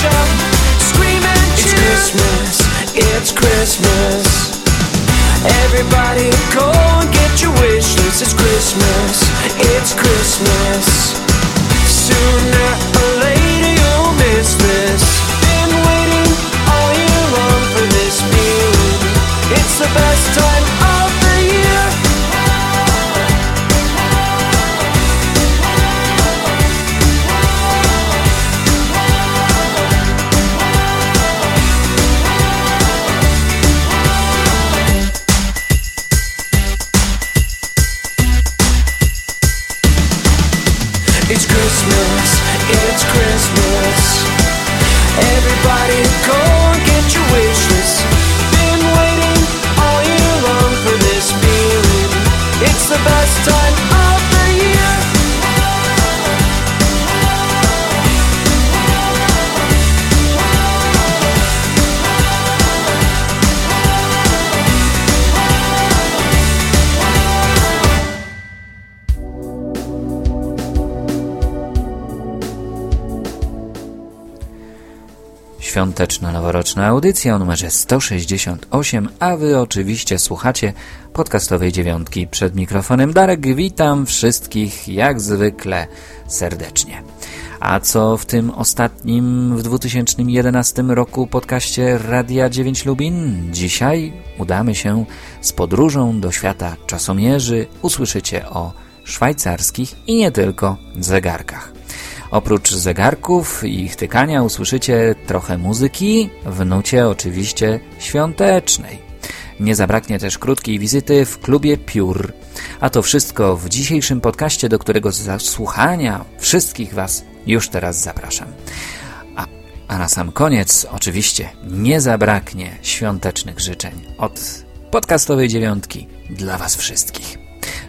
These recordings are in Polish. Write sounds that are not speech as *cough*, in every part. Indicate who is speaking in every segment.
Speaker 1: shout, scream and cheer. It's Christmas, it's Christmas. Everybody go and get your wish list. It's Christmas, it's Christmas. Sooner or later you'll miss this. Been waiting all year long for this feeling. It's the best time
Speaker 2: Świąteczna noworoczna audycja o numerze 168, a wy oczywiście słuchacie podcastowej dziewiątki. Przed mikrofonem Darek, witam wszystkich jak zwykle serdecznie. A co w tym ostatnim, w 2011 roku podcaście Radia 9 Lubin? Dzisiaj udamy się z podróżą do świata czasomierzy. Usłyszycie o szwajcarskich i nie tylko zegarkach. Oprócz zegarków i ich tykania usłyszycie trochę muzyki, w nucie oczywiście świątecznej. Nie zabraknie też krótkiej wizyty w klubie Piór. A to wszystko w dzisiejszym podcaście, do którego zasłuchania wszystkich Was już teraz zapraszam. A, a na sam koniec oczywiście nie zabraknie świątecznych życzeń od podcastowej dziewiątki dla Was wszystkich.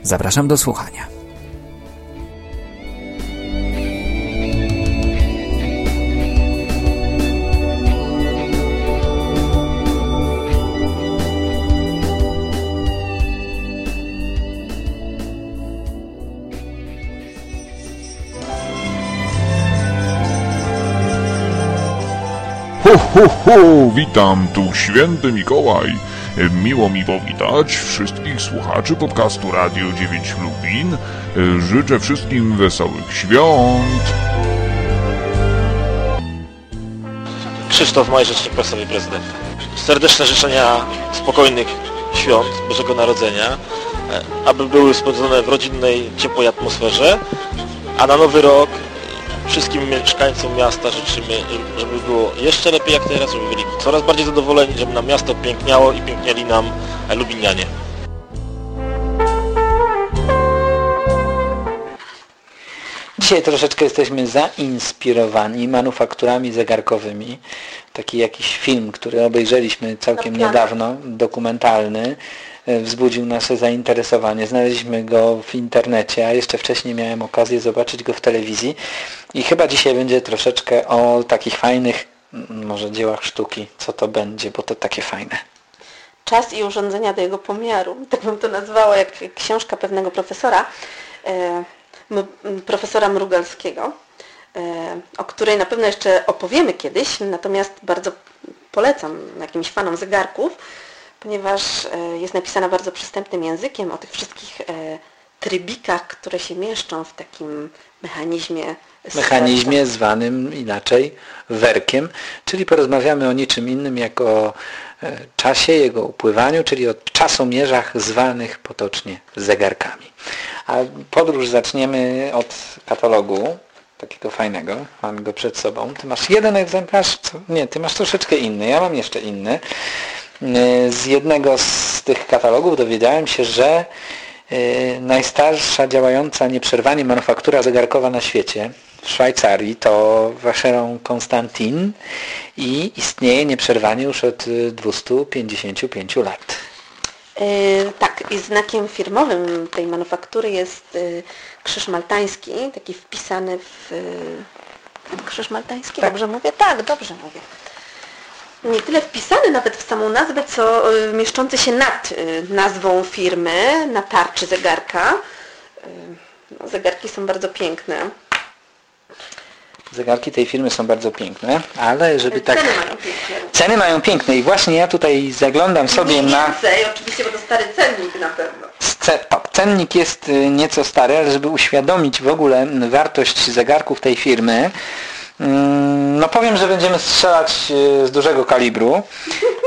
Speaker 2: Zapraszam do słuchania.
Speaker 3: Ho, ho, ho! Witam, tu święty Mikołaj. Miło mi powitać wszystkich słuchaczy podcastu Radio 9 Lubin. Życzę wszystkim wesołych świąt.
Speaker 4: Krzysztof Maj, Rzecznik Prasowy Prezydenta. Serdeczne życzenia spokojnych świąt Bożego Narodzenia, e, aby były spędzone w rodzinnej, ciepłej atmosferze, a na Nowy Rok wszystkim mieszkańcom miasta życzymy, żeby było jeszcze lepiej jak teraz, żeby byli coraz bardziej zadowoleni, żeby nam miasto piękniało i piękniali nam lubinianie.
Speaker 5: Dzisiaj troszeczkę jesteśmy zainspirowani manufakturami zegarkowymi. Taki jakiś film, który obejrzeliśmy całkiem niedawno, dokumentalny, wzbudził nasze zainteresowanie. Znaleźliśmy go w internecie, a jeszcze wcześniej miałem okazję zobaczyć go w telewizji. I chyba dzisiaj będzie troszeczkę o takich fajnych, m, może dziełach sztuki, co to będzie, bo to takie fajne.
Speaker 6: czas i urządzenia do jego pomiaru. *laughs* Tak bym to nazwała, jak książka pewnego profesora, e, profesora Mrugalskiego. o której na pewno jeszcze opowiemy kiedyś, natomiast bardzo polecam jakimś fanom zegarków, ponieważ jest napisana bardzo przystępnym językiem o tych wszystkich trybikach, które się mieszczą w takim mechanizmie
Speaker 5: mechanizmie zwanym inaczej werkiem, czyli porozmawiamy o niczym innym jak o e, czasie, jego upływaniu, czyli o czasomierzach zwanych potocznie zegarkami. A podróż zaczniemy od katalogu, takiego fajnego, mam go przed sobą. Ty masz jeden egzemplarz? Co? Nie, ty masz troszeczkę inny, ja mam jeszcze inny. E, z jednego z tych katalogów dowiedziałem się, że e, najstarsza działająca nieprzerwanie manufaktura zegarkowa na świecie w Szwajcarii to Vacheron Constantin i istnieje nieprzerwanie już od 255 lat.
Speaker 6: Yy, tak, i znakiem firmowym tej manufaktury jest yy, krzyż maltański, taki wpisany w... Yy, krzyż maltański, tak. dobrze mówię? Tak, dobrze mówię. Nie tyle wpisany nawet w samą nazwę, co mieszczący się nad nazwą firmy, na tarczy zegarka. No, zegarki są bardzo piękne.
Speaker 5: Zegarki tej firmy są bardzo piękne, ale żeby tak...
Speaker 6: Ceny mają piękne.
Speaker 5: Ceny mają piękne i właśnie ja tutaj zaglądam sobie na...
Speaker 6: Więcej, oczywiście, bo to stary cennik na pewno.
Speaker 5: Cennik jest y, nieco stary, ale żeby uświadomić w ogóle wartość zegarków tej firmy, no powiem, że będziemy strzelać y, z dużego kalibru,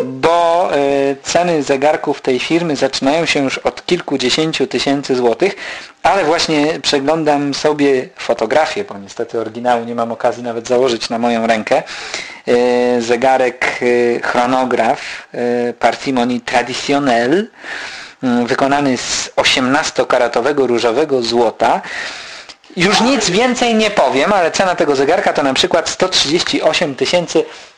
Speaker 5: bo y, ceny zegarków tej firmy zaczynają się już od kilkudziesięciu tysięcy złotych, ale właśnie przeglądam sobie fotografię, bo niestety oryginału nie mam okazji nawet założyć na moją rękę. Y, zegarek chronograf Parsimony Traditionnel wykonany z 18-karatowego różowego złota już nic więcej nie powiem, ale cena tego zegarka to na przykład 138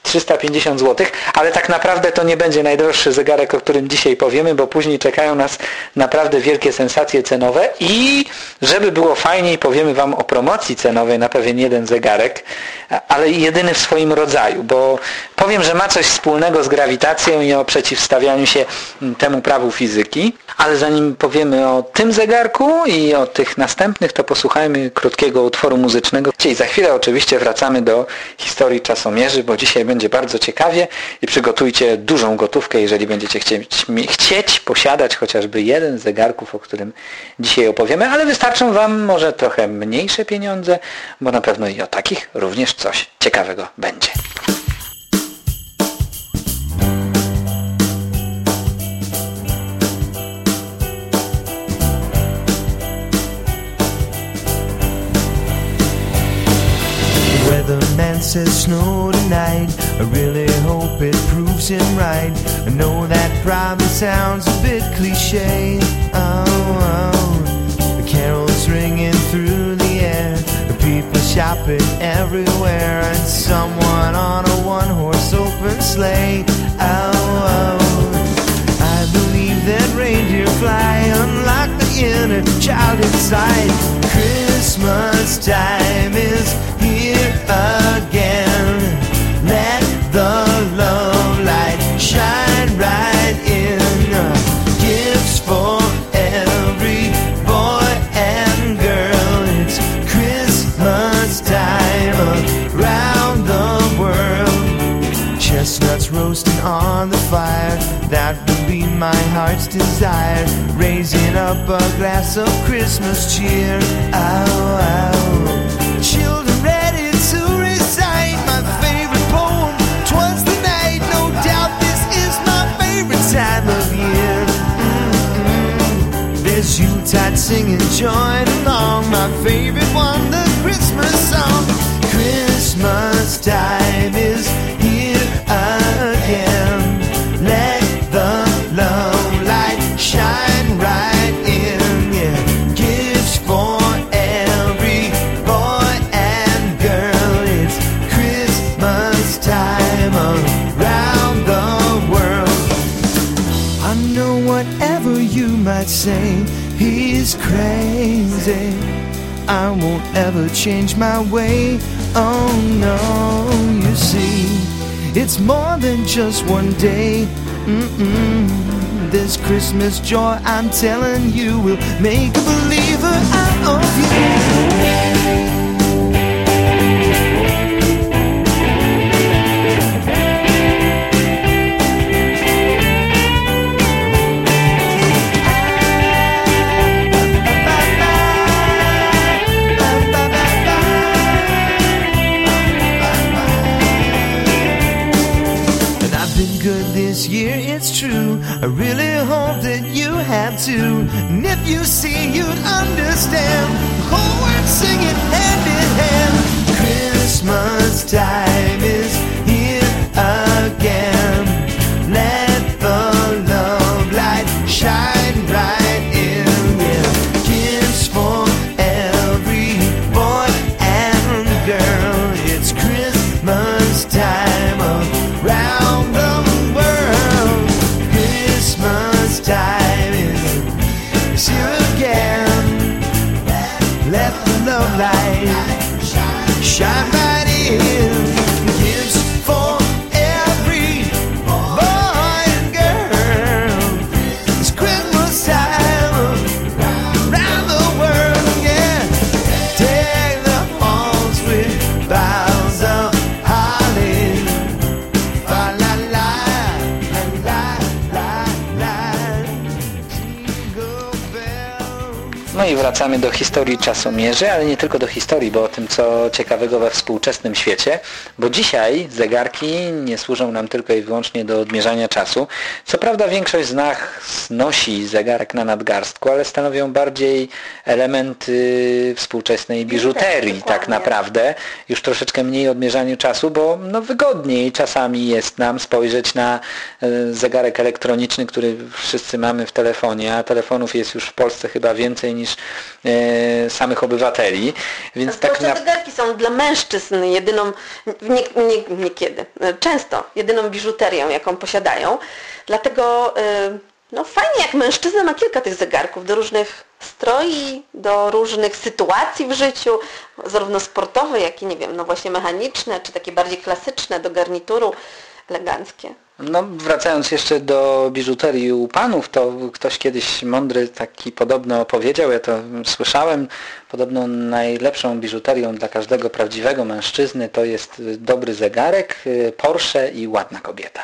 Speaker 5: 350 zł, ale tak naprawdę to nie będzie najdroższy zegarek, o którym dzisiaj powiemy, bo później czekają nas naprawdę wielkie sensacje cenowe i żeby było fajniej, powiemy Wam o promocji cenowej na pewien jeden zegarek, ale jedyny w swoim rodzaju, bo powiem, że ma coś wspólnego z grawitacją i o przeciwstawianiu się temu prawu fizyki, ale zanim powiemy o tym zegarku i o tych następnych, to posłuchajmy krótkiego utworu muzycznego. Dzisiaj za chwilę oczywiście wracamy do historii czasomierzy, bo dzisiaj będzie bardzo ciekawie i przygotujcie dużą gotówkę, jeżeli będziecie chcieć, chcieć posiadać chociażby jeden z zegarków, o którym dzisiaj opowiemy, ale wystarczą Wam może trochę mniejsze pieniądze, bo na pewno i o takich również coś ciekawego będzie. Says snow tonight. I really hope it proves him right. I know that probably sounds a bit cliche. Oh, oh. the carols ringing through the air. The people shopping everywhere, and someone on a one-horse open sleigh. Oh, oh. I believe that reindeer fly, unlock the inner child inside. Christmas time is again. Let the love light shine right in. Gifts for every boy and girl. It's Christmas time around the world. Chestnuts roasting on the fire. That will be my heart's desire. Raising up a glass of Christmas cheer. Ow, ow. Children singing, join along. My favorite one, the Christmas song. Ever change my way. Oh no, you see, it's more than just one day. Mm-mm. This Christmas joy, I'm telling you, will make a believer out of you.
Speaker 7: This year, it's true. I really hope that you have too. And if you see, you'd understand. The whole singing hand in hand. Christmas time is
Speaker 5: No i wracamy do historii czasomierzy, ale nie tylko do historii, bo o tym co ciekawego we współczesnym świecie, bo dzisiaj zegarki nie służą nam tylko i wyłącznie do odmierzania czasu. Co prawda większość z nas nosi zegarek na nadgarstku, ale stanowią bardziej element y, współczesnej biżuterii tak naprawdę. Już troszeczkę mniej odmierzaniu czasu, bo no wygodniej czasami jest nam spojrzeć na y, zegarek elektroniczny, który wszyscy mamy w telefonie, a telefonów jest już w Polsce chyba więcej niż e, samych obywateli, więc tak na...
Speaker 6: zegarki są dla mężczyzn jedyną, nie, nie, niekiedy, e, często jedyną biżuterią, jaką posiadają. Dlatego e, no fajnie, jak mężczyzna ma kilka tych zegarków do różnych stroi, do różnych sytuacji w życiu, zarówno sportowe, jak i nie wiem, no właśnie mechaniczne, czy takie bardziej klasyczne, do garnituru, eleganckie.
Speaker 5: No, wracając jeszcze do biżuterii u panów, to ktoś kiedyś mądry taki podobno powiedział, ja to słyszałem, podobno najlepszą biżuterią dla każdego prawdziwego mężczyzny to jest dobry zegarek, y, Porsche i ładna kobieta.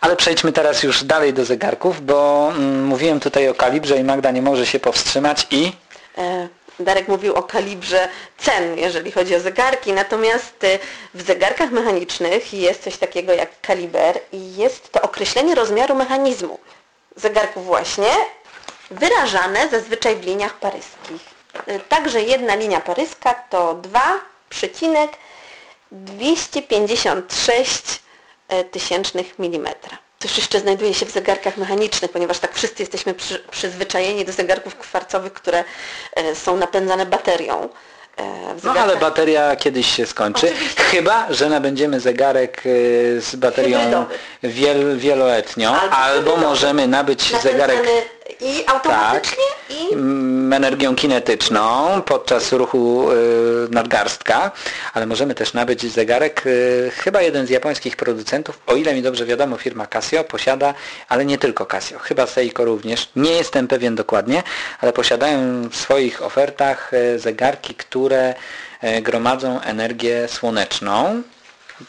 Speaker 5: Ale przejdźmy teraz już dalej do zegarków, bo mm, mówiłem tutaj o kalibrze i Magda nie może się powstrzymać i...
Speaker 6: E, Darek mówił o kalibrze cen, jeżeli chodzi o zegarki, natomiast e, w zegarkach mechanicznych jest coś takiego jak kaliber i jest to określenie rozmiaru mechanizmu zegarków właśnie, wyrażane zazwyczaj w liniach paryskich. E, Także jedna linia paryska to 2,256 e, tysięcznych milimetra. To już jeszcze znajduje się w zegarkach mechanicznych, ponieważ tak wszyscy jesteśmy przy, przyzwyczajeni do zegarków kwarcowych, które e, są napędzane baterią. E,
Speaker 5: No ale bateria kiedyś się skończy,
Speaker 6: Oczywiście.
Speaker 5: chyba, że nabędziemy zegarek y, z baterią wiel, wieloletnią,
Speaker 6: Albo
Speaker 5: albo, możemy nabyć zegarek
Speaker 6: i automatycznie i
Speaker 5: mm, energią kinetyczną podczas ruchu y, nadgarstka, ale możemy też nabyć zegarek, y, chyba jeden z japońskich producentów, o ile mi dobrze wiadomo, firma Casio posiada, ale nie tylko Casio, chyba Seiko również, nie jestem pewien dokładnie, ale posiadają w swoich ofertach y, zegarki, które y, gromadzą energię słoneczną,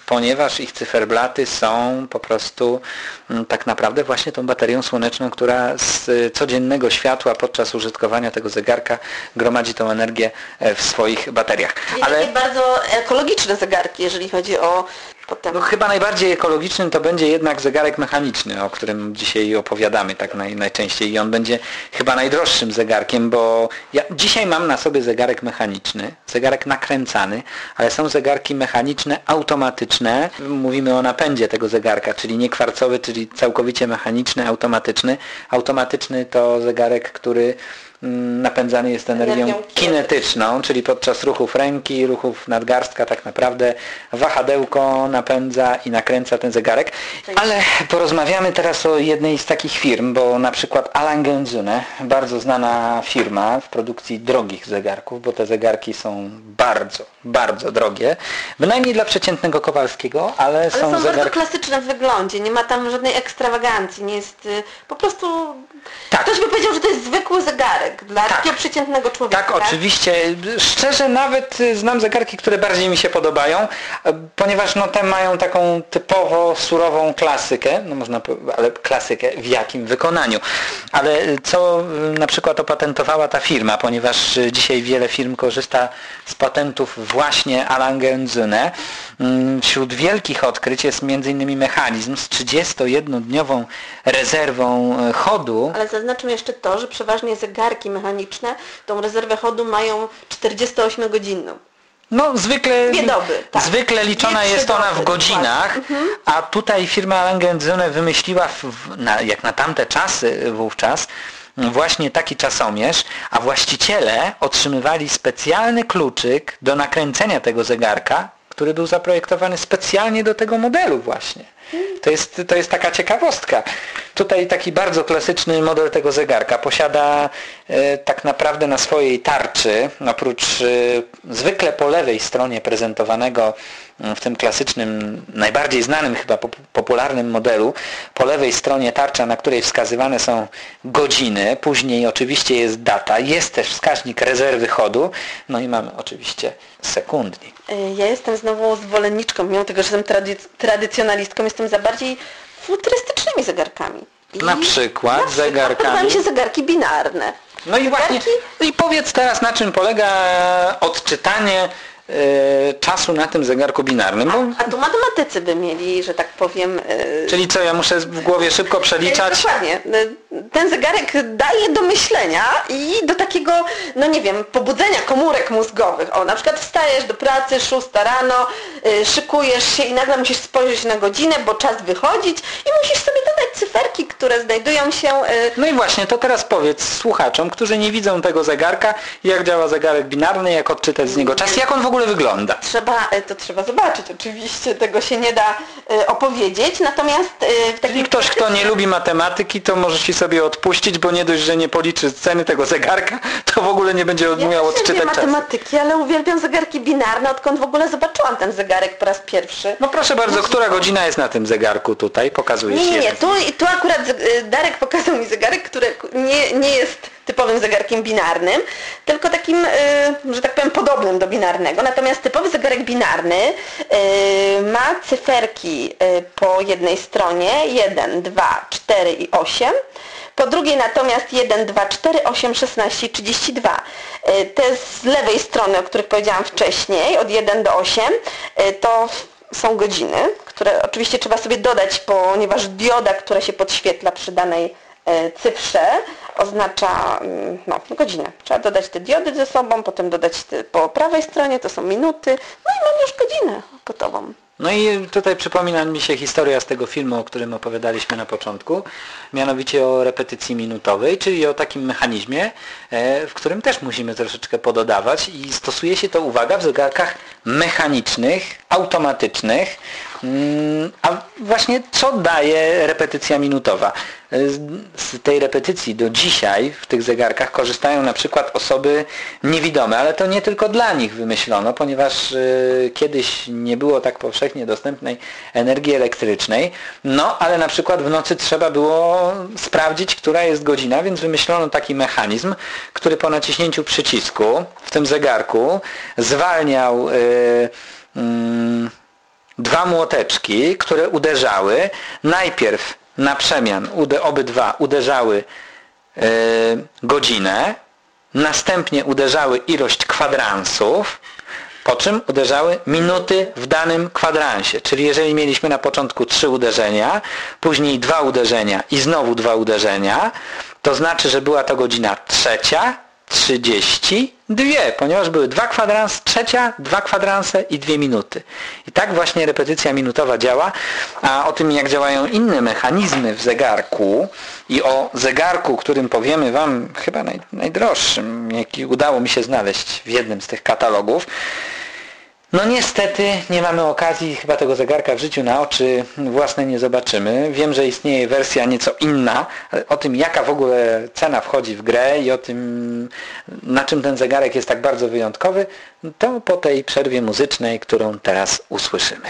Speaker 5: ponieważ ich cyferblaty są po prostu mm, tak naprawdę właśnie tą baterią słoneczną, która z y, codziennego światła podczas użytkowania tego zegarka gromadzi tą energię e, w swoich bateriach.
Speaker 6: i
Speaker 5: Ale
Speaker 6: takie bardzo ekologiczne zegarki, jeżeli chodzi o potem...
Speaker 5: no, chyba najbardziej ekologicznym to będzie jednak zegarek mechaniczny, o którym dzisiaj opowiadamy tak naj, najczęściej i on będzie chyba najdroższym zegarkiem, bo ja dzisiaj mam na sobie zegarek mechaniczny, zegarek nakręcany, ale są zegarki mechaniczne, automatyczne. Mówimy o napędzie tego zegarka, czyli nie kwarcowy, czyli całkowicie mechaniczny, automatyczny. Automatyczny to zegarek, który napędzany jest energią
Speaker 6: Energią
Speaker 5: kinetyczną, czyli podczas ruchów ręki, ruchów nadgarstka tak naprawdę wahadełko napędza i nakręca ten zegarek. Ale porozmawiamy teraz o jednej z takich firm, bo na przykład Alan Genzune, bardzo znana firma w produkcji drogich zegarków, bo te zegarki są bardzo, bardzo drogie. Bynajmniej dla przeciętnego Kowalskiego, ale,
Speaker 6: Ale
Speaker 5: są,
Speaker 6: są bardzo
Speaker 5: zegarki...
Speaker 6: klasyczne w wyglądzie, nie ma tam żadnej ekstrawagancji, nie jest y, po prostu...
Speaker 5: Tak.
Speaker 6: Ktoś by powiedział, że to jest zwykły zegarek dla
Speaker 5: Tak.
Speaker 6: przeciętnego człowieka.
Speaker 5: Tak, oczywiście. Szczerze nawet y, znam zegarki, które bardziej mi się podobają, e, ponieważ no te mają taką typowo surową klasykę, no można ale klasykę w jakim wykonaniu. Ale y, co y, na przykład opatentowała ta firma, ponieważ dzisiaj wiele firm korzysta z patentów właśnie Alan Genzune, mm, wśród wielkich odkryć jest m.in. mechanizm z 31-dniową rezerwą e, chodu.
Speaker 6: Ale zaznaczmy jeszcze to, że przeważnie zegarki mechaniczne tą rezerwę chodu mają 48-godzinną.
Speaker 5: No zwykle,
Speaker 6: Dwie doby, tak.
Speaker 5: zwykle liczona
Speaker 6: Dwie,
Speaker 5: jest ona w
Speaker 6: doby,
Speaker 5: godzinach,
Speaker 6: dokładnie.
Speaker 5: a tutaj firma Lange Söhne wymyśliła, w, w, na, jak na tamte czasy wówczas, właśnie taki czasomierz, a właściciele otrzymywali specjalny kluczyk do nakręcenia tego zegarka, który był zaprojektowany specjalnie do tego modelu właśnie. To jest, to jest taka ciekawostka. Tutaj taki bardzo klasyczny model tego zegarka posiada e, tak naprawdę na swojej tarczy, oprócz e, zwykle po lewej stronie prezentowanego w tym klasycznym, najbardziej znanym chyba pop- popularnym modelu, po lewej stronie tarcza, na której wskazywane są godziny, później oczywiście jest data, jest też wskaźnik rezerwy chodu, no i mamy oczywiście sekundnik.
Speaker 6: Y, Ja jestem znowu zwolenniczką, mimo tego, że jestem trady- tradycjonalistką, jestem za bardziej futurystycznymi zegarkami. I
Speaker 5: Na przykład
Speaker 6: na przykład
Speaker 5: zegarkami?
Speaker 6: podoba mi się zegarki binarne.
Speaker 5: No i właśnie,
Speaker 6: Zegarki
Speaker 5: i powiedz teraz na czym polega odczytanie e, czasu na tym zegarku binarnym. Bo,
Speaker 6: A tu matematycy by mieli, że tak powiem... y,
Speaker 5: czyli co, ja muszę w głowie szybko przeliczać?
Speaker 6: E, Dokładnie. Ten zegarek daje do myślenia i do takiego, no nie wiem, pobudzenia komórek mózgowych. O, na przykład wstajesz do pracy, 6 rano, y, szykujesz się i nagle musisz spojrzeć na godzinę, bo czas wychodzić i musisz sobie dodać cyferki, które znajdują się... y,
Speaker 5: No i właśnie, to teraz powiedz słuchaczom, którzy nie widzą tego zegarka, jak działa zegarek binarny, jak odczytać z niego czas, jak on w ogóle wygląda.
Speaker 6: Trzeba, e, to trzeba zobaczyć oczywiście, tego się nie da opowiedzieć, natomiast w takim
Speaker 5: Czyli ktoś, kto nie lubi matematyki, to może ci sobie odpuścić, bo nie dość, że nie policzy ceny tego zegarka, to w ogóle nie będzie
Speaker 6: Ja
Speaker 5: umiał odczytać czasu.
Speaker 6: matematyki, ale uwielbiam zegarki binarne, odkąd w ogóle zobaczyłam ten zegarek po raz pierwszy.
Speaker 5: No proszę bardzo, która godzina jest na tym zegarku tutaj? Pokazuje
Speaker 6: Nie,
Speaker 5: się.
Speaker 6: nie, nie. Tu, tu akurat y, Darek pokazał mi zegarek, który nie, nie jest typowym zegarkiem binarnym, tylko takim, y, że tak powiem, podobnym do binarnego. Natomiast typowy zegarek binarny y, ma cyferki y, po jednej stronie 1, 2, 4 i 8. Po drugiej natomiast 1, 2, 4, 8, 16 i 32. Y, Te z lewej strony, o których powiedziałam wcześniej, od 1 do 8, y, to są godziny, które oczywiście trzeba sobie dodać, ponieważ dioda, która się podświetla przy danej cyfrze oznacza mm, no, godzinę. Trzeba dodać te diody ze sobą, potem dodać te, po prawej stronie, to są minuty, no i mam już godzinę gotową.
Speaker 5: No i tutaj przypomina mi się historia z tego filmu, o którym opowiadaliśmy na początku, mianowicie o repetycji minutowej, czyli o takim mechanizmie, e, w którym też musimy troszeczkę pododawać i stosuje się to, uwaga, w zegarkach mechanicznych, automatycznych. Mm, A właśnie co daje repetycja minutowa? Z tej repetycji do dzisiaj w tych zegarkach korzystają na przykład osoby niewidome, ale to nie tylko dla nich wymyślono, ponieważ y, kiedyś nie było tak powszechnie dostępnej energii elektrycznej, no ale na przykład w nocy trzeba było sprawdzić, która jest godzina, więc wymyślono taki mechanizm, który po naciśnięciu przycisku w tym zegarku zwalniał y, mm, dwa młoteczki, które uderzały. Najpierw na przemian obydwa uderzały e, godzinę, następnie uderzały ilość kwadransów, po czym uderzały minuty w danym kwadransie. Czyli jeżeli mieliśmy na początku trzy uderzenia, później dwa uderzenia i znowu dwa uderzenia, to znaczy, że była to godzina trzecia, 32, ponieważ były dwa kwadranse, trzecia, dwa kwadranse i dwie minuty. I tak właśnie repetycja minutowa działa, a o tym jak działają inne mechanizmy w zegarku i o zegarku, którym powiemy Wam chyba naj, najdroższym, jaki udało mi się znaleźć w jednym z tych katalogów, no niestety nie mamy okazji chyba tego zegarka w życiu na oczy własne nie zobaczymy. Wiem, że istnieje wersja nieco inna, o tym jaka w ogóle cena wchodzi w grę i o tym na czym ten zegarek jest tak bardzo wyjątkowy, to po tej przerwie muzycznej, którą teraz usłyszymy.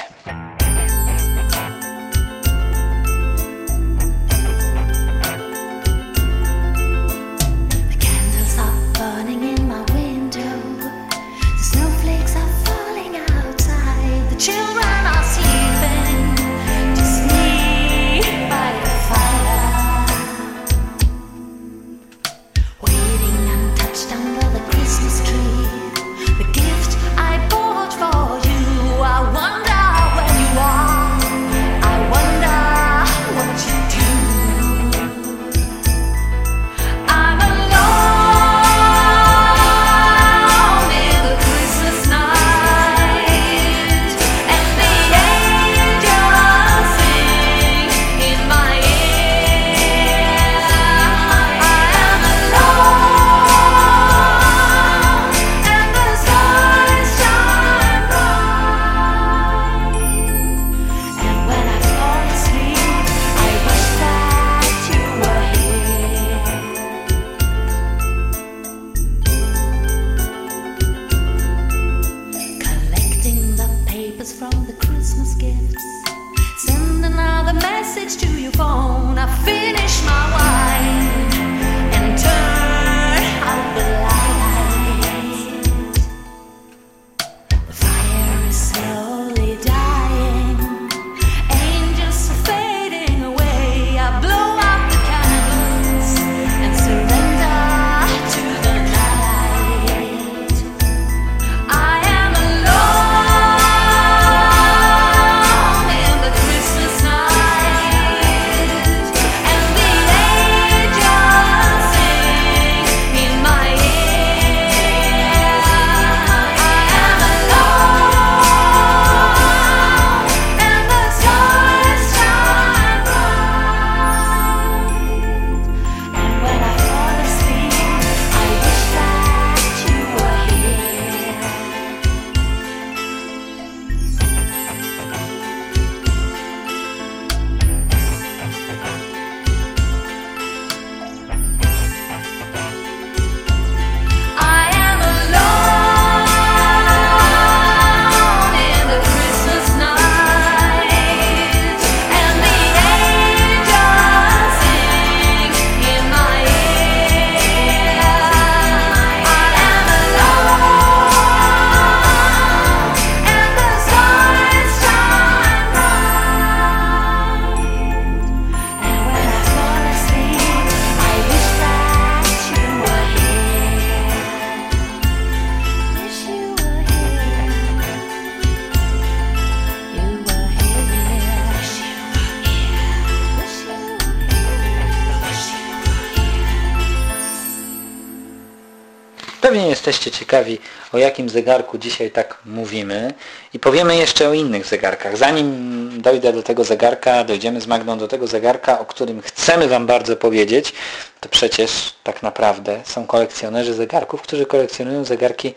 Speaker 5: Jesteście ciekawi, o jakim zegarku dzisiaj tak mówimy i powiemy jeszcze o innych zegarkach. Zanim dojdę do tego zegarka, dojdziemy z Magdą do tego zegarka, o którym chcemy Wam bardzo powiedzieć, to przecież tak naprawdę są kolekcjonerzy zegarków, którzy kolekcjonują zegarki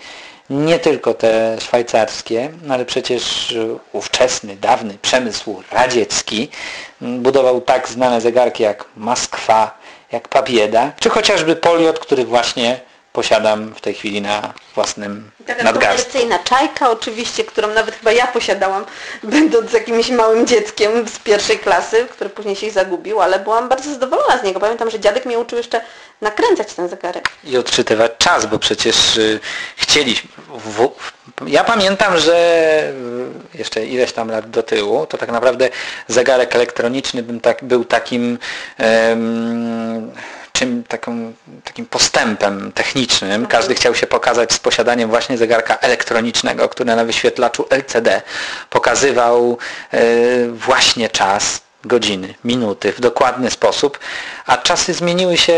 Speaker 5: nie tylko te szwajcarskie, ale przecież ówczesny, dawny przemysł radziecki budował tak znane zegarki jak Moskwa, jak Pabieda, czy chociażby Poliot, który właśnie posiadam w tej chwili na własnym
Speaker 6: Taka
Speaker 5: nadgarstku.
Speaker 6: komercyjna czajka oczywiście, którą nawet chyba ja posiadałam, *laughs* będąc jakimś małym dzieckiem z pierwszej klasy, który później się zagubił, ale byłam bardzo zadowolona z niego. Pamiętam, że dziadek mnie uczył jeszcze nakręcać ten zegarek.
Speaker 5: i odczytywać czas, bo przecież y, chcieliśmy. Ja pamiętam, że y, jeszcze ileś tam lat do tyłu, to tak naprawdę zegarek elektroniczny bym tak, był takim czym, taką, takim postępem technicznym. Każdy chciał się pokazać z posiadaniem właśnie zegarka elektronicznego, który na wyświetlaczu LCD pokazywał e, właśnie czas godziny, minuty w dokładny sposób, a czasy zmieniły się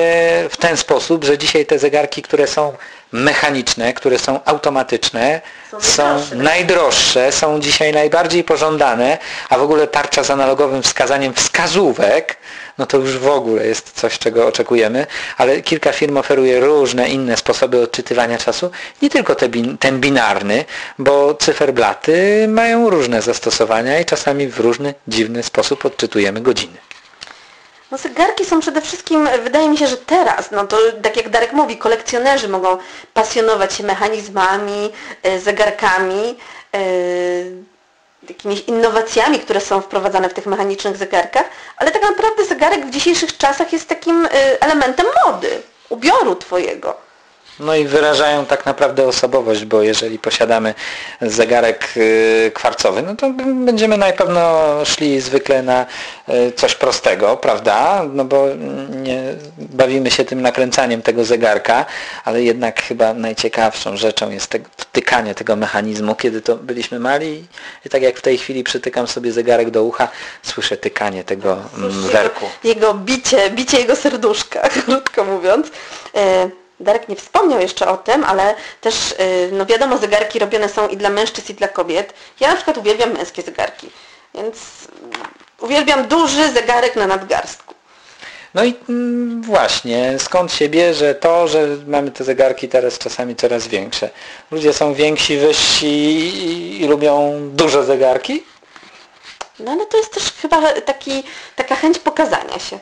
Speaker 5: w ten sposób, że dzisiaj te zegarki, które są mechaniczne, które są automatyczne,
Speaker 6: Są
Speaker 5: są
Speaker 6: najdroższe.
Speaker 5: są dzisiaj najbardziej pożądane, a w ogóle tarcza z analogowym wskazaniem wskazówek, no to już w ogóle jest coś, czego oczekujemy, ale kilka firm oferuje różne inne sposoby odczytywania czasu, nie tylko te bin, ten binarny, bo cyferblaty mają różne zastosowania i czasami w różny, dziwny sposób odczytujemy godziny.
Speaker 6: No zegarki są przede wszystkim, wydaje mi się, że teraz, no to tak jak Darek mówi, kolekcjonerzy mogą pasjonować się mechanizmami, e, zegarkami, e, jakimiś innowacjami, które są wprowadzane w tych mechanicznych zegarkach, ale tak naprawdę zegarek w dzisiejszych czasach jest takim e, elementem mody, ubioru twojego.
Speaker 5: No i wyrażają tak naprawdę osobowość, bo jeżeli posiadamy zegarek y, kwarcowy, no to będziemy na pewno szli zwykle na y, coś prostego, prawda? No bo nie bawimy się tym nakręcaniem tego zegarka, ale jednak chyba najciekawszą rzeczą jest te, wtykanie tego mechanizmu, kiedy to byliśmy mali i tak jak w tej chwili przytykam sobie zegarek do ucha, słyszę tykanie tego mm, werku.
Speaker 6: Jego, jego bicie, bicie jego serduszka, *laughs* krótko mówiąc. E, Darek nie wspomniał jeszcze o tym, ale też, e, no wiadomo, zegarki robione są i dla mężczyzn, i dla kobiet. Ja na przykład uwielbiam męskie zegarki, więc mm, uwielbiam duży zegarek na nadgarstku.
Speaker 5: No i mm, właśnie, skąd się bierze to, że mamy te zegarki teraz czasami coraz większe? Ludzie są więksi, wyżsi i, i lubią duże zegarki?
Speaker 6: No ale to jest też chyba taki, taka chęć pokazania się.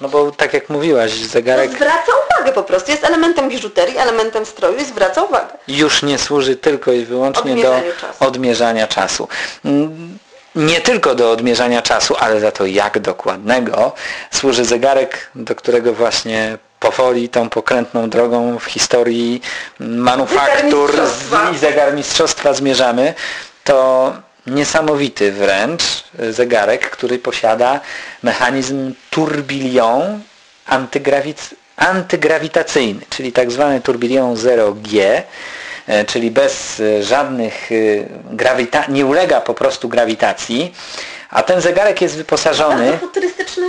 Speaker 5: No bo tak jak mówiłaś, zegarek
Speaker 6: zwraca uwagę po prostu. Jest elementem biżuterii, elementem stroju i zwraca uwagę.
Speaker 5: już nie służy tylko i wyłącznie do
Speaker 6: czasu.
Speaker 5: odmierzania czasu. Mm, Nie tylko do odmierzania czasu, ale za to jak dokładnego służy zegarek, do którego właśnie powoli tą pokrętną drogą w historii manufaktur i zegarmistrzostwa zmierzamy. To niesamowity wręcz zegarek, który posiada mechanizm tourbillon antygrawitacyjny, czyli tak zwany tourbillon 0G, e, czyli bez e, żadnych grawita- nie ulega po prostu grawitacji, a ten zegarek jest wyposażony
Speaker 6: Bardzo futurystyczny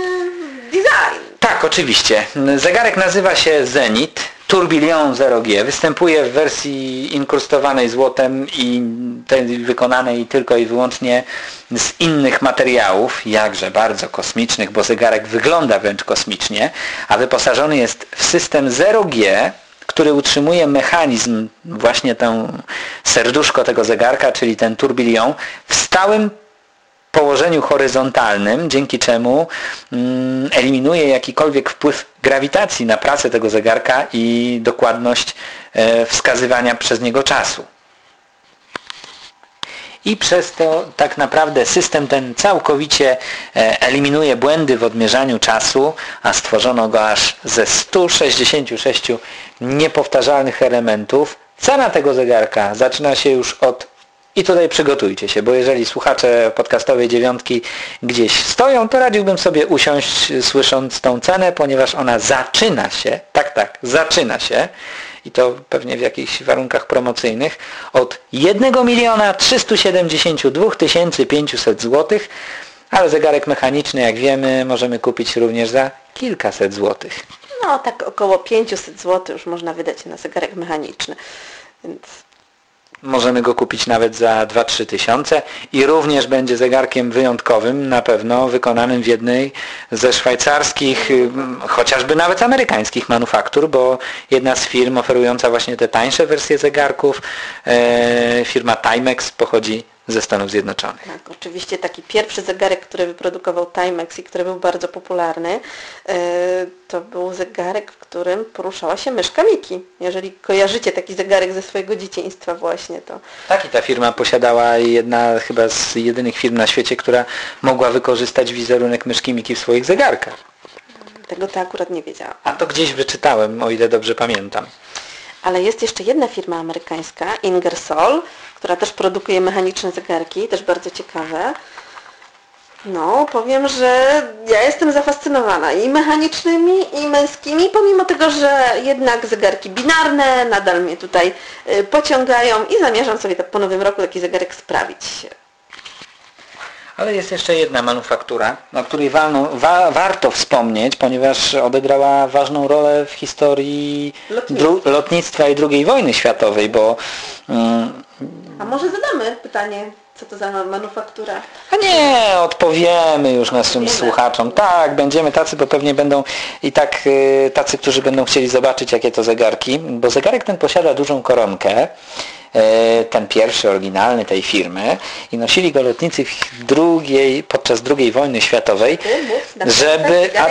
Speaker 6: design.
Speaker 5: tak, oczywiście. Zegarek nazywa się Zenit. Tourbillon 0G. Występuje w wersji inkrustowanej złotem i tej wykonanej tylko i wyłącznie z innych materiałów, jakże bardzo kosmicznych, bo zegarek wygląda wręcz kosmicznie, a wyposażony jest w system 0G, który utrzymuje mechanizm, właśnie tę serduszko tego zegarka, czyli ten tourbillon, w stałym położeniu horyzontalnym, dzięki czemu mm, eliminuje jakikolwiek wpływ grawitacji na pracę tego zegarka i dokładność e, wskazywania przez niego czasu. I przez to tak naprawdę system ten całkowicie e, eliminuje błędy w odmierzaniu czasu, a stworzono go aż ze 166 niepowtarzalnych elementów. Cena tego zegarka zaczyna się już od i tutaj przygotujcie się, bo jeżeli słuchacze podcastowej dziewiątki gdzieś stoją, to radziłbym sobie usiąść słysząc tą cenę, ponieważ ona zaczyna się, tak, tak, zaczyna się i to pewnie w jakichś warunkach promocyjnych, od 1 miliona 372 500 zł, ale zegarek mechaniczny, jak wiemy, możemy kupić również za kilkaset złotych.
Speaker 6: No tak około 500 zł już można wydać na zegarek mechaniczny. Więc
Speaker 5: Możemy go kupić nawet za 2-3 tysiące i również będzie zegarkiem wyjątkowym, na pewno wykonanym w jednej ze szwajcarskich, ym, chociażby nawet amerykańskich manufaktur, bo jedna z firm oferująca właśnie te tańsze wersje zegarków, e, firma Timex pochodzi ze Stanów Zjednoczonych.
Speaker 6: Tak, oczywiście taki pierwszy zegarek, który wyprodukował Timex i który był bardzo popularny, yy, to był zegarek, w którym poruszała się myszka Miki. Jeżeli kojarzycie taki zegarek ze swojego dzieciństwa właśnie, to
Speaker 5: Tak i ta firma posiadała jedna chyba z jedynych firm na świecie, która mogła wykorzystać wizerunek myszki Miki w swoich zegarkach.
Speaker 6: tego to akurat nie wiedziałam.
Speaker 5: A to gdzieś wyczytałem, o ile dobrze pamiętam.
Speaker 6: Ale jest jeszcze jedna firma amerykańska, Ingersoll, która też produkuje mechaniczne zegarki, też bardzo ciekawe. No, powiem, że ja jestem zafascynowana i mechanicznymi, i męskimi, pomimo tego, że jednak zegarki binarne nadal mnie tutaj y, pociągają i zamierzam sobie po nowym roku taki zegarek sprawić.
Speaker 5: Ale jest jeszcze jedna manufaktura, o której walno, wa, warto wspomnieć, ponieważ odegrała ważną rolę w historii
Speaker 6: Lotnictwa.
Speaker 5: i II wojny światowej, bo mm,
Speaker 6: A może zadamy pytanie, co to za ma- manufaktura?
Speaker 5: a nie, odpowiemy już naszym
Speaker 6: Odpowiemy.
Speaker 5: słuchaczom. Tak, będziemy tacy, bo pewnie będą i tak y, tacy, którzy będą chcieli zobaczyć, jakie to zegarki, bo zegarek ten posiada dużą koronkę, ten pierwszy, oryginalny tej firmy i nosili go lotnicy w drugiej, podczas II wojny światowej, żeby, a,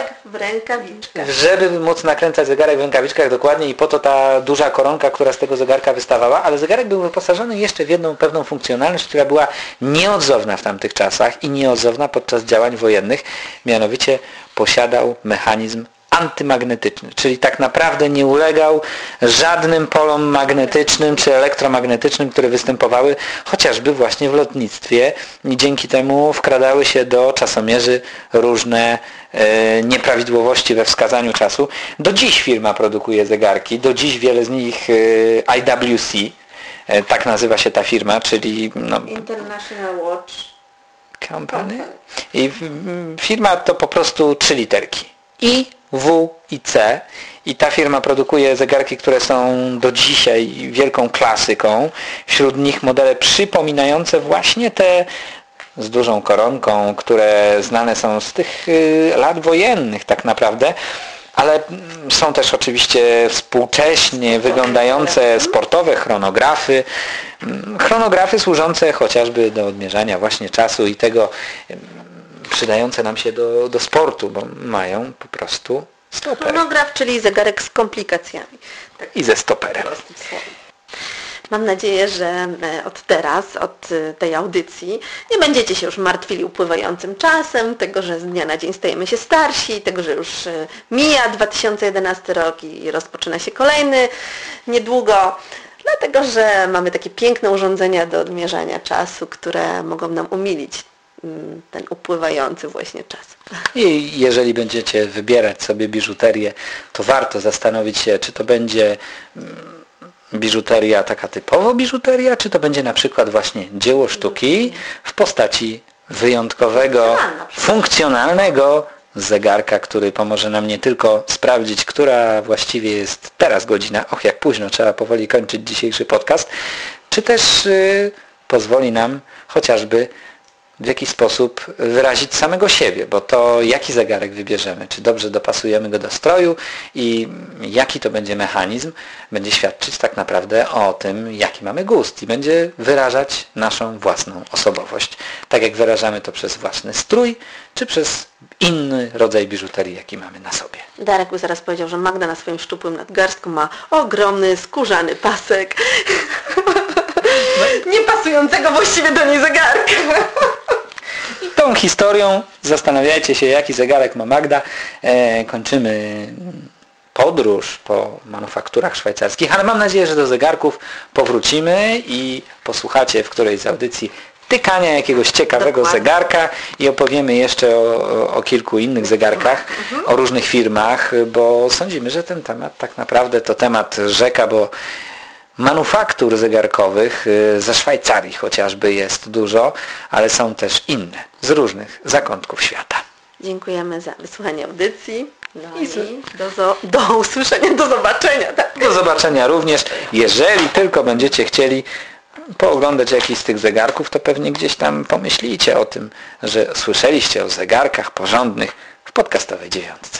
Speaker 5: żeby móc nakręcać zegarek w rękawiczkach dokładnie i po to ta duża koronka, która z tego zegarka wystawała, ale zegarek był wyposażony jeszcze w jedną pewną funkcjonalność, która była nieodzowna w tamtych czasach i nieodzowna podczas działań wojennych, mianowicie posiadał mechanizm antymagnetyczny, czyli tak naprawdę nie ulegał żadnym polom magnetycznym czy elektromagnetycznym, które występowały chociażby właśnie w lotnictwie i dzięki temu wkradały się do czasomierzy różne e, nieprawidłowości we wskazaniu czasu. Do dziś firma produkuje zegarki, do dziś wiele z nich e, IWC, e, tak nazywa się ta firma, czyli no,
Speaker 6: International Watch.
Speaker 5: Company. I firma to po prostu trzy literki. I, W i C. I ta firma produkuje zegarki, które są do dzisiaj wielką klasyką. Wśród nich modele przypominające właśnie te z dużą koronką, które znane są z tych y, lat wojennych tak naprawdę. Ale mm, są też oczywiście współcześnie wyglądające sportowe chronografy, mm, chronografy służące chociażby do odmierzania właśnie czasu i tego, przydające nam się do, do sportu, bo mają po prostu stoper.
Speaker 6: Chronograf, czyli zegarek z komplikacjami. Tak
Speaker 5: I ze stoperem.
Speaker 6: Mam nadzieję, że e, od teraz, od e, tej audycji nie będziecie się już martwili upływającym czasem, tego, że z dnia na dzień stajemy się starsi, tego, że już e, mija 2011 rok i rozpoczyna się kolejny niedługo, dlatego, że mamy takie piękne urządzenia do odmierzania czasu, które mogą nam umilić ten upływający właśnie czas.
Speaker 5: I jeżeli będziecie wybierać sobie biżuterię, to warto zastanowić się, czy to będzie mm, biżuteria taka typowo biżuteria, czy to będzie na przykład właśnie dzieło sztuki w postaci wyjątkowego, funkcjonalnego zegarka, który pomoże nam nie tylko sprawdzić, która właściwie jest teraz godzina, och jak późno, trzeba powoli kończyć dzisiejszy podcast, czy też y, pozwoli nam chociażby w jakiś sposób wyrazić samego siebie, bo to jaki zegarek wybierzemy, czy dobrze dopasujemy go do stroju i jaki to będzie mechanizm, będzie świadczyć tak naprawdę o tym, jaki mamy gust i będzie wyrażać naszą własną osobowość. Tak jak wyrażamy to przez własny strój, czy przez inny rodzaj biżuterii, jaki mamy na sobie.
Speaker 6: Darek by zaraz powiedział, że Magda na swoim szczupłym nadgarstku ma ogromny, skórzany pasek. *laughs* Nie pasującego właściwie do niej zegarka.
Speaker 5: Tą historią zastanawiajcie się, jaki zegarek ma Magda. E, kończymy podróż po manufakturach szwajcarskich, ale mam nadzieję, że do zegarków powrócimy i posłuchacie w którejś z audycji tykania jakiegoś ciekawego
Speaker 6: Dokładnie.
Speaker 5: zegarka i opowiemy jeszcze o, o, o kilku innych zegarkach, o różnych firmach, bo sądzimy, że ten temat tak naprawdę to temat rzeka, bo manufaktur zegarkowych y, ze Szwajcarii chociażby jest dużo, ale są też inne z różnych zakątków świata.
Speaker 6: Dziękujemy za wysłuchanie audycji. No
Speaker 5: I
Speaker 6: do, do usłyszenia, do zobaczenia. Tak?
Speaker 5: Do zobaczenia również, jeżeli tylko będziecie chcieli pooglądać jakiś z tych zegarków, to pewnie gdzieś tam pomyślicie o tym, że słyszeliście o zegarkach porządnych w podcastowej dziewiątce.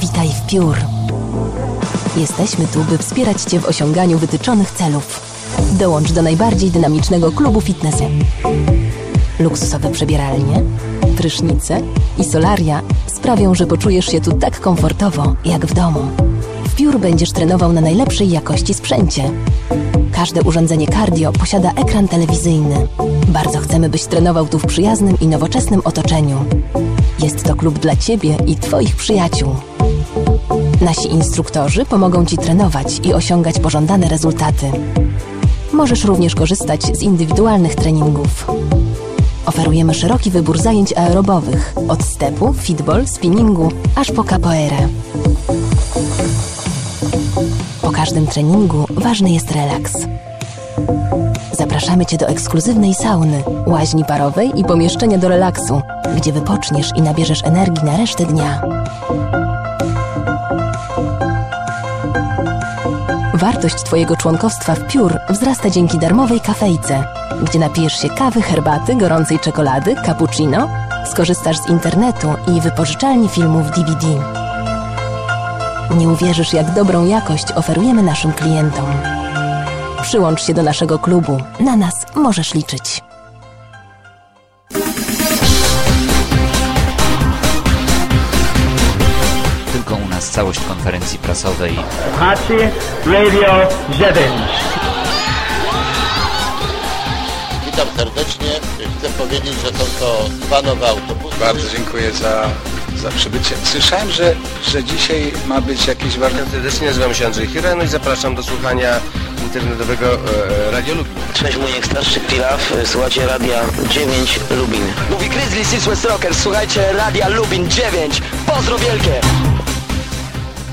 Speaker 8: Witaj w Piór. Jesteśmy tu, by wspierać Cię w osiąganiu wytyczonych celów. Dołącz do najbardziej dynamicznego klubu fitnessu. Luksusowe przebieralnie, prysznice i solaria sprawią, że poczujesz się tu tak komfortowo, jak w domu. W Piór będziesz trenował na najlepszej jakości sprzęcie. Każde urządzenie cardio posiada ekran telewizyjny. Bardzo chcemy, byś trenował tu w przyjaznym i nowoczesnym otoczeniu. Jest to klub dla Ciebie i Twoich przyjaciół. Nasi instruktorzy pomogą Ci trenować i osiągać pożądane rezultaty. Możesz również korzystać z indywidualnych treningów. Oferujemy szeroki wybór zajęć aerobowych, od stepu, fitball, spinningu, aż po capoeirę. Po każdym treningu ważny jest relaks. Zapraszamy Cię do ekskluzywnej sauny, łaźni parowej i pomieszczenia do relaksu, gdzie wypoczniesz i nabierzesz energii na resztę dnia. Wartość Twojego członkostwa w Piór wzrasta dzięki darmowej kafejce, gdzie napijesz się kawy, herbaty, gorącej czekolady, cappuccino, skorzystasz z internetu i wypożyczalni filmów DVD. Nie uwierzysz, jak dobrą jakość oferujemy naszym klientom. Przyłącz się do naszego klubu. Na nas możesz liczyć.
Speaker 2: Całość konferencji prasowej.
Speaker 9: Słuchacie Radio 9.
Speaker 10: Witam serdecznie. Chcę powiedzieć, że są to dwa nowe autobusy.
Speaker 11: Bardzo dziękuję za, za przybycie. Słyszałem, że, że dzisiaj ma być jakiś warsztat.
Speaker 12: Serdecznie nazywam się Andrzej Hirenu i zapraszam do słuchania internetowego e, Radio Lubin.
Speaker 13: Cześć, mój starszy Pilaw, słuchajcie Radia 9 Lubin. Mówi Grizzly Six West Rockers, słuchajcie Radia Lubin 9. Pozdro wielkie!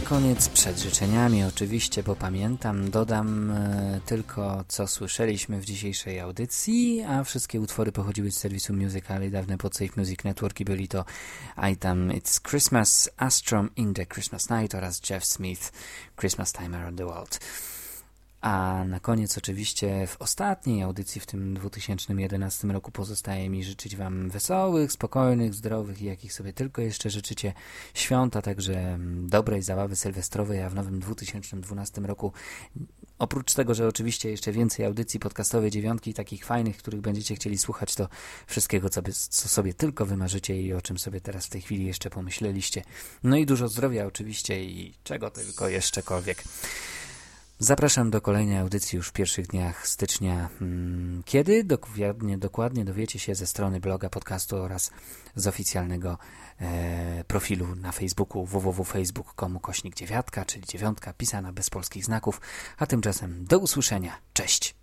Speaker 2: Koniec przed życzeniami oczywiście, bo pamiętam, dodam e, tylko co słyszeliśmy w dzisiejszej audycji, a wszystkie utwory pochodziły z serwisu Musical i dawne pod Safe Music Network i byli to item It's Christmas, Astrom in the Christmas Night oraz Jeff Smith Christmas Time Around the World. A na koniec oczywiście w ostatniej audycji w tym 2011 roku pozostaje mi życzyć Wam wesołych, spokojnych, zdrowych i jakich sobie tylko jeszcze życzycie świąt, a także dobrej zabawy sylwestrowej, a w nowym 2012 roku oprócz tego, że oczywiście jeszcze więcej audycji podcastowej dziewiątki, takich fajnych, których będziecie chcieli słuchać, to wszystkiego, co, by, co sobie tylko wymarzycie i o czym sobie teraz w tej chwili jeszcze pomyśleliście. No i dużo zdrowia oczywiście i czego tylko jeszczekolwiek. Zapraszam do kolejnej audycji już w pierwszych dniach stycznia. Hmm, kiedy? Dokładnie, dokładnie dowiecie się ze strony bloga podcastu oraz z oficjalnego e, profilu na Facebooku www.facebook.com kośnik dziewiatka, czyli dziewiątka pisana bez polskich znaków. A tymczasem do usłyszenia. Cześć!